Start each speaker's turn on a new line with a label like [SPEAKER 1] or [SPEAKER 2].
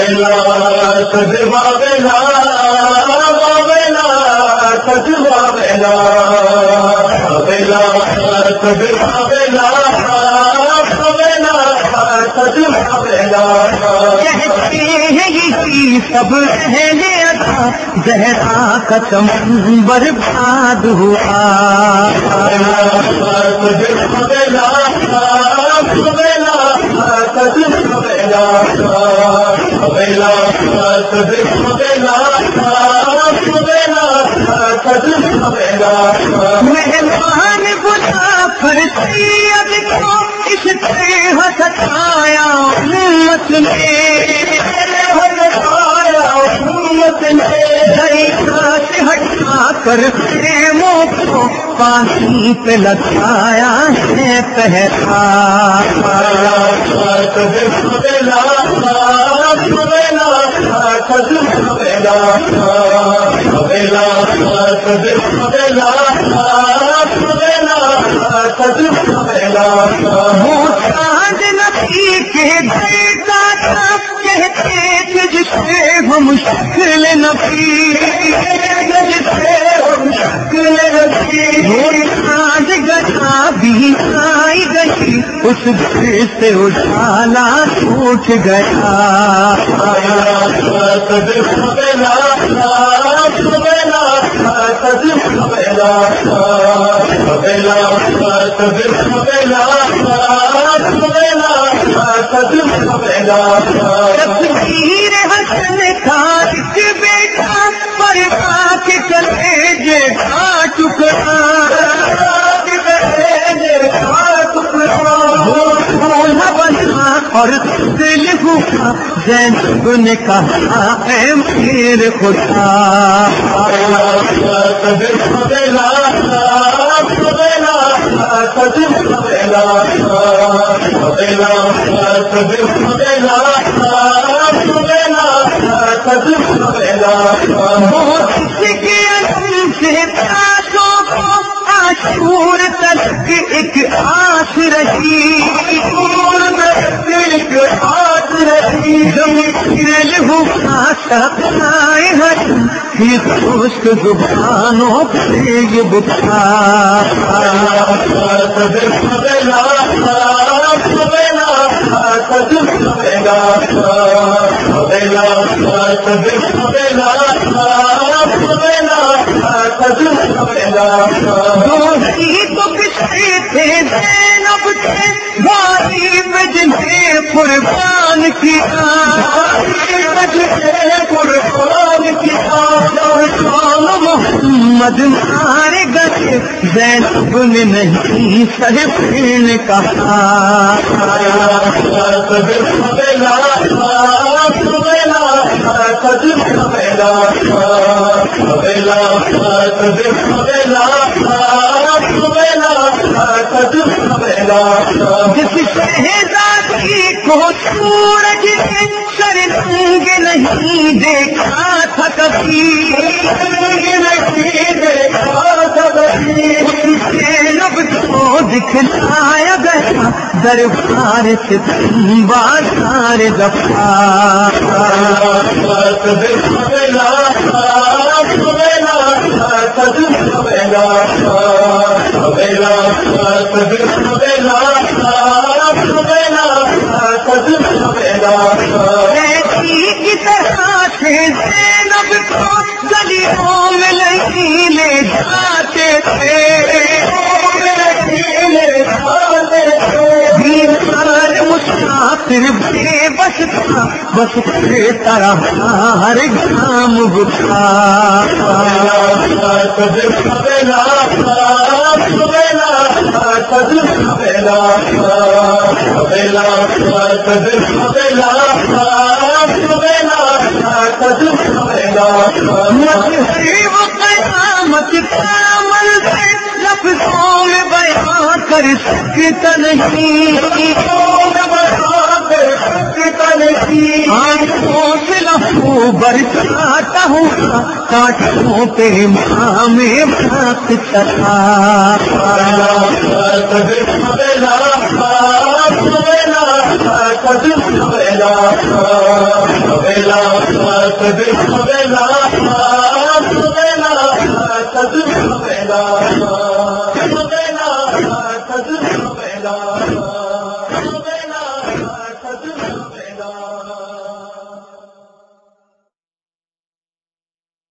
[SPEAKER 1] بابلا سج بابلا بابلا سج بابلا بابلا سج بابلا
[SPEAKER 2] یہ سب اہل عطا زہرا کا چمن برباد ہوا۔ مہمان بلا فرسی اب کو اس طرح ستایا امت نے۔ طریقہ سے ہٹا کر خیموں کو پانی پہ لگایا ہے پہلا کہتے تھے جس سے ہم شکل نبی۔ نبی گٹا بھی آئی گئی اس گھر سے اجالا ٹوٹ گیا۔ تصویر حسن کا ایک دل ہوا نے کہا اے میر خدا۔ وہ دل ہوا سپنائے ہر خشک زبانوں سے یہ دوستی تو کسے تھے زینب تھے میں جنہیں قربان قربان کیا محمد مارے گئے زینب نے نہیں سر پھر کہا جس شہزادی کو سورج نے رنگ نہیں دیکھا تھا کبھی۔ نہیں دیکھا تھا کبھی رب کو دکھلایا گیا دربار سے بازار دفاع ایسی کی طرح سے زینب کو گلیوں میں نہیں لے جاتے تھے مسافر بے بس تھا۔ بس کے طرح ہر گام بٹھا مجھے لفظوں میں بیان کر سکتا نہیں آنکھوں سے لفو برساتا ہوں کاٹوں پہ ماں میں
[SPEAKER 1] سویلا